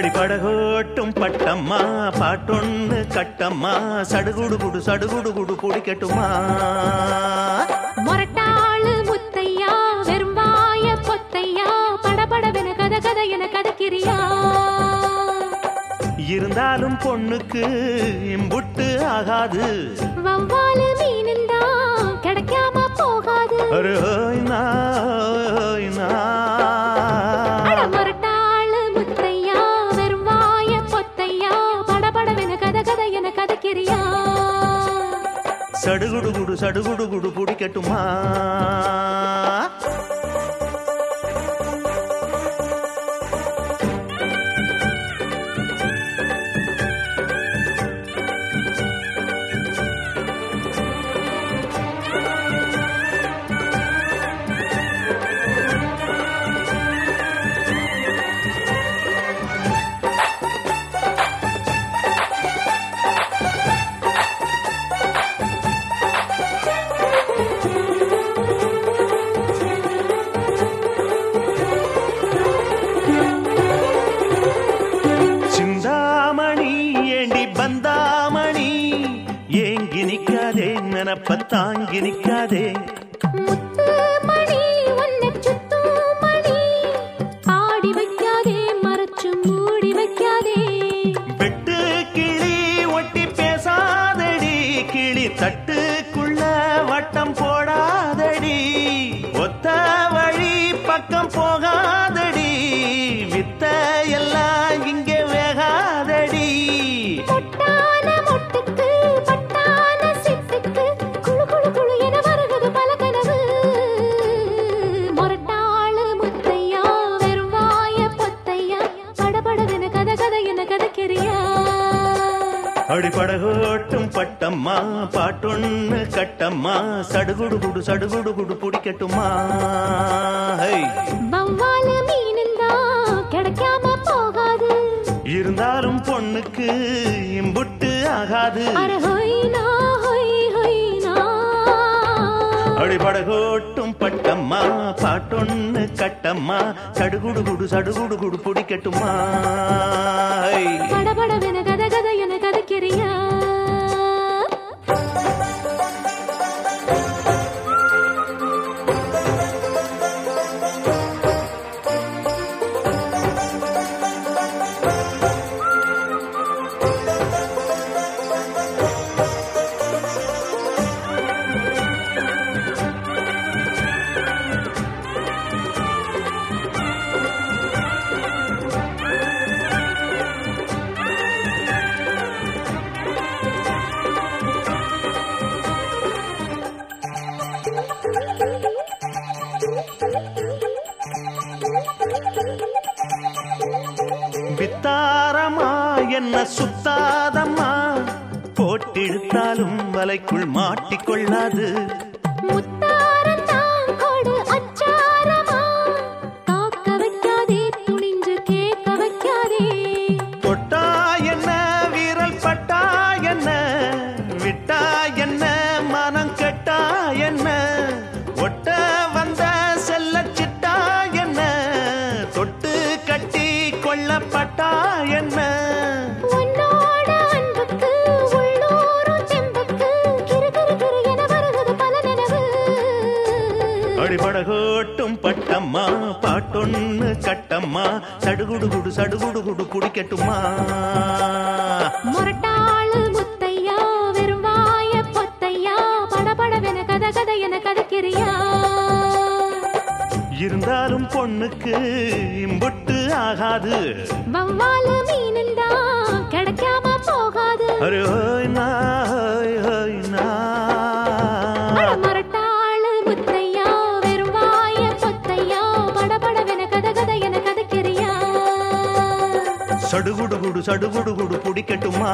அடிபடகோட்டும் பட்டம்மா. பாட்டொன்னு கட்டம்மா. சடுகுடு குடு சடுகுடு குடு குடிக்கட்டுமா மொரட்டாளு முத்தையா வெறும்பாய பொத்தையா படபடவென கத கத என கதக்கிறியா? இருந்தாலும் பொண்ணுக்கு இம்புட்டு ஆகாது. வவ்வாலு மீனுந்தா கிடைக்காம போகாது. அரே ஓய் சடுகுடு குடு சடுகுடு குடு குடிக்கட்டுமா ஏண்டி பந்தாமணி ஏங்கி நிக்காதே நினப்ப தாங்கி நிக்காதே. அடிப்படகோட்டும் பட்டம்மா பாட்டொன்னு கட்டம்மா சடுகுடு குடு சடுகுடு குடு பிடிக்கட்டுமா. வவ்வாலு மீனுந்தா கிடைக்காம போகாது. இருந்தாலும் பொண்ணுக்கு இம்புட்டு ஆகாது. அடிபடகோட்டும் பட்டம்மா பாட்டொன்னு கட்டம்மா சடுகுடு குடு சடுகுடு குடு பிடிக்கட்டுமா. படபடவென கதக்கிறியா வித்தாரமா என்ன சுத்தாதம்மா? போட்டிழுத்தாலும் வலைக்குள் மாட்டிக்கொள்ளாது. முத்து பல நினைவு. அடிபடகோட்டும் பட்டம்மா பாட்டொன்னு கட்டம்மா சடுகுடு குடு சடுகுடு குடு குடிக்கட்டுமா இருந்தாலும் பொண்ணுக்கு இம்புட்டு ஆகாது. வவ்வாலு மீனுந்தா கிடைக்காம போகாது. அரே ஓய் நா, ஓய் ஓய் நா. அட முரட்டாளு முத்தையா வெறும் வாய பொத்தையா படபடவென கத கத என கதக்கிறியா? சடுகுடு குடு சடுகுடு குடு பிடிக்கட்டுமா?